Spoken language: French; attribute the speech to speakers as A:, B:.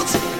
A: world